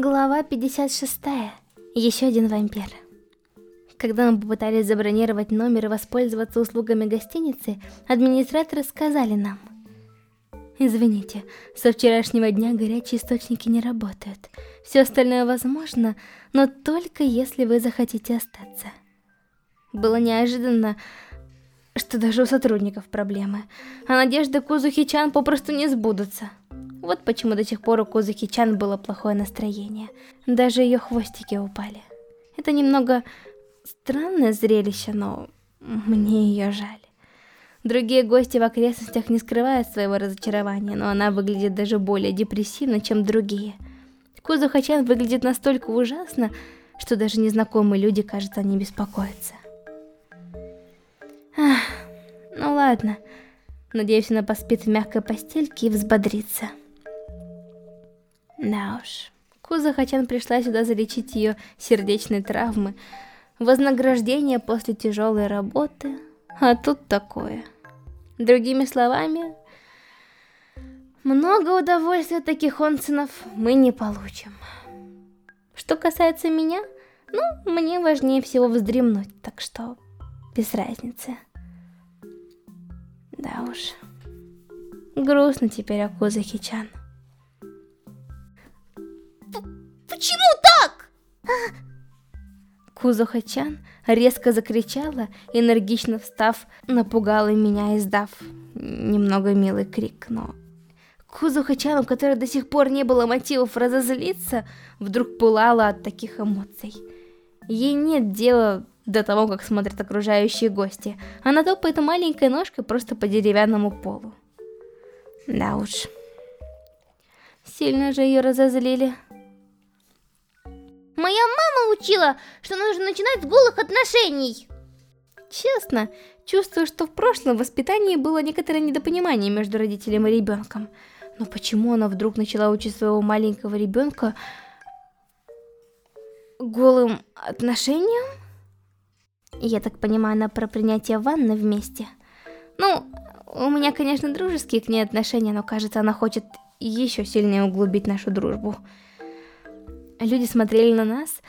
Глава 56. Еще один вампир. Когда мы попытались забронировать номер и воспользоваться услугами гостиницы, администраторы сказали нам. Извините, со вчерашнего дня горячие источники не работают. Все остальное возможно, но только если вы захотите остаться. Было неожиданно, что даже у сотрудников проблемы, а надежды Кузухи-чан попросту не сбудутся. Вот почему до сих пор у Кузуки-чан было плохое настроение. Даже ее хвостики упали. Это немного странное зрелище, но мне ее жаль. Другие гости в окрестностях не скрывают своего разочарования, но она выглядит даже более депрессивно, чем другие. Кузухачан выглядит настолько ужасно, что даже незнакомые люди, кажется, они беспокоятся. Ах, ну ладно. Надеюсь, она поспит в мягкой постельке и взбодрится. Да уж. Куза Хачан пришла сюда залечить ее сердечные травмы, вознаграждение после тяжелой работы, а тут такое. Другими словами, много удовольствия от таких онцинов мы не получим. Что касается меня, ну, мне важнее всего вздремнуть, так что без разницы. Да уж. Грустно теперь о Кузахи-чан. Почему так? Кузуха-чан резко закричала, энергично встав, напугала меня, издав немного милый крик, но... Кузуха-чан, у которой до сих пор не было мотивов разозлиться, вдруг пылала от таких эмоций. Ей нет дела до того, как смотрят окружающие гости. Она топает маленькой ножкой просто по деревянному полу. Да уж. Сильно же ее разозлили. Учила, что нужно начинать с голых отношений. Честно, чувствую, что в прошлом воспитании было некоторое недопонимание между родителем и ребенком. Но почему она вдруг начала учить своего маленького ребенка голым отношениям? Я так понимаю, она про принятие ванны вместе. Ну, у меня, конечно, дружеские к ней отношения, но кажется, она хочет еще сильнее углубить нашу дружбу. Люди смотрели на нас,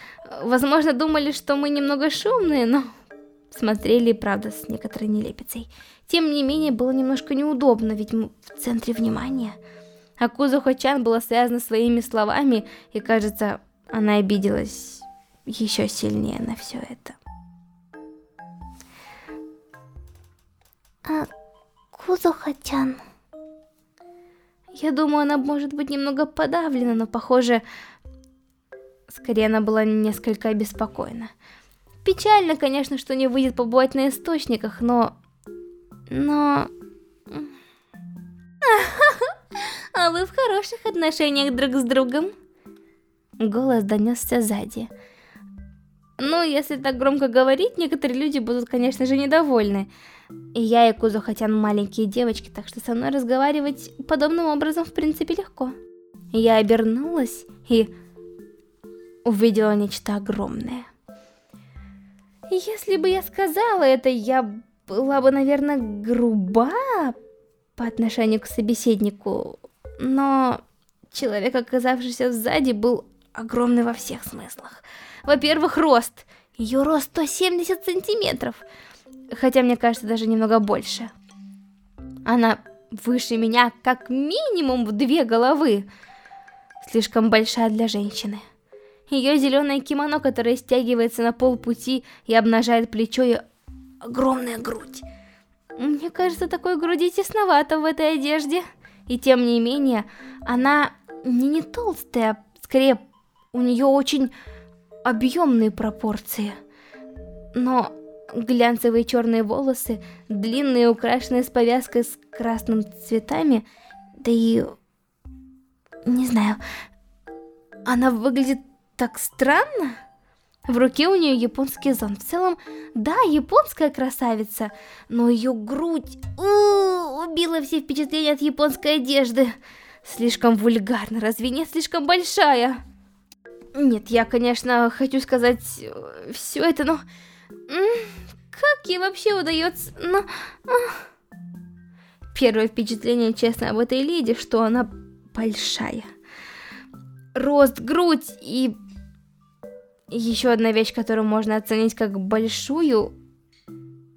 возможно, думали, что мы немного шумные, но смотрели, правда, с некоторой нелепицей. Тем не менее, было немножко неудобно, ведь мы в центре внимания. А Кузухо-чан была связана своими словами, и, кажется, она обиделась еще сильнее на все это. А, Кузухо-чан... Я думаю, она может быть немного подавлена, но, похоже, Скорее, она была несколько обеспокоена. Печально, конечно, что не выйдет побывать на источниках, но... Но... А вы в хороших отношениях друг с другом? Голос донесся сзади. Ну, если так громко говорить, некоторые люди будут, конечно же, недовольны. И я и Кузу хотя маленькие девочки, так что со мной разговаривать подобным образом в принципе легко. Я обернулась и увидела нечто огромное. Если бы я сказала это, я была бы, наверное, груба по отношению к собеседнику, но человек, оказавшийся сзади, был огромный во всех смыслах. Во-первых, рост. Ее рост 170 сантиметров, хотя мне кажется, даже немного больше. Она выше меня как минимум в две головы. Слишком большая для женщины. Ее зеленое кимоно, которое стягивается на полпути и обнажает плечо и огромная грудь. Мне кажется, такой груди тесновато в этой одежде. И тем не менее, она не, не толстая, скорее у нее очень объемные пропорции. Но глянцевые черные волосы, длинные, украшенные с повязкой с красным цветами, да и... Не знаю, она выглядит так странно. В руке у нее японский зонт. В целом, да, японская красавица, но ее грудь у -у, убила все впечатления от японской одежды. Слишком вульгарно, разве нет слишком большая? Нет, я, конечно, хочу сказать э, все это, но... Как ей вообще удается... Но... Первое впечатление, честно, об этой леди, что она большая. рост, грудь и... Еще одна вещь, которую можно оценить как большую...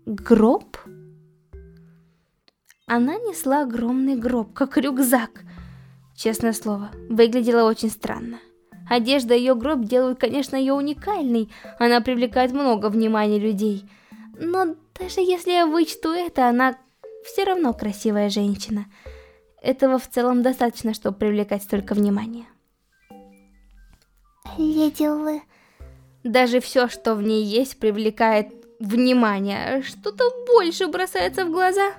Гроб? Она несла огромный гроб, как рюкзак. Честное слово, выглядела очень странно. Одежда и ее гроб делают, конечно, ее уникальной. Она привлекает много внимания людей. Но даже если я вычту это, она все равно красивая женщина. Этого в целом достаточно, чтобы привлекать столько внимания. Леди Лы... Даже все, что в ней есть, привлекает внимание. Что-то больше бросается в глаза.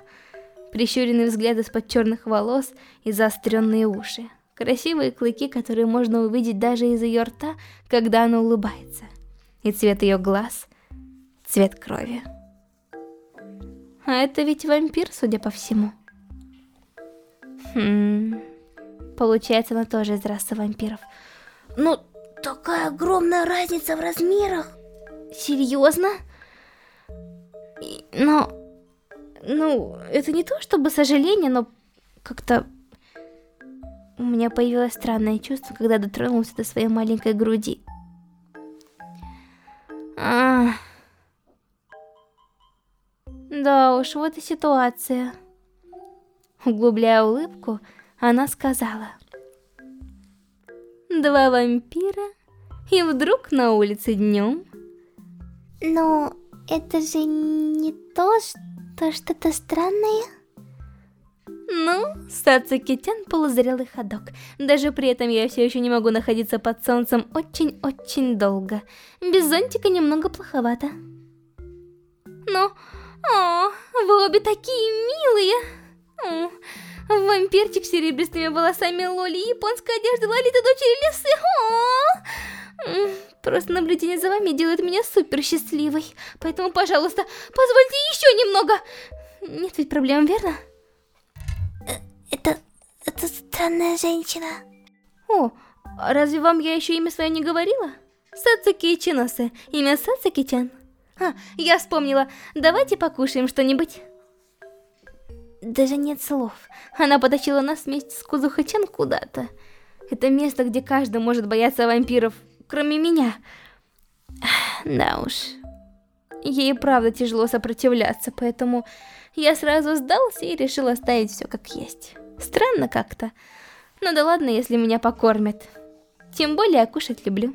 Прищуренный взгляд из-под черных волос и заостренные уши. Красивые клыки, которые можно увидеть даже из ее рта, когда она улыбается. И цвет ее глаз — цвет крови. А это ведь вампир, судя по всему. Хм... Получается, она тоже из расы вампиров. Ну, такая огромная разница в размерах. Серьезно? Но... Ну, это не то чтобы сожаление, но как-то... У меня появилось странное чувство, когда дотронулся до своей маленькой груди. Ах... Да уж, вот и ситуация. Углубляя улыбку, она сказала. Два вампира, и вдруг на улице днем. Но это же не то, что что-то странное. Ну, Сацукитян полузрелый ходок. Даже при этом я все еще не могу находиться под солнцем очень-очень долго. Без зонтика немного плоховато. Но о, вы обе такие серебристыми волосами Лоли, японская одежда Лолиты дочери Лисы. О, просто наблюдение за вами делает меня супер счастливой. Поэтому, пожалуйста, позвольте еще немного. Нет ведь проблем, верно? Э, это... это странная женщина. О, разве вам я еще имя свое не говорила? Сацуки Чиносе, имя Сацуки-чан. А, я вспомнила. Давайте покушаем что-нибудь. Даже нет слов. Она потащила нас вместе с Кузухачан куда-то. Это место, где каждый может бояться вампиров, кроме меня. Да уж. Ей правда тяжело сопротивляться, поэтому я сразу сдался и решил оставить все как есть. Странно как-то. Но да ладно, если меня покормят. Тем более я кушать люблю.